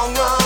long run.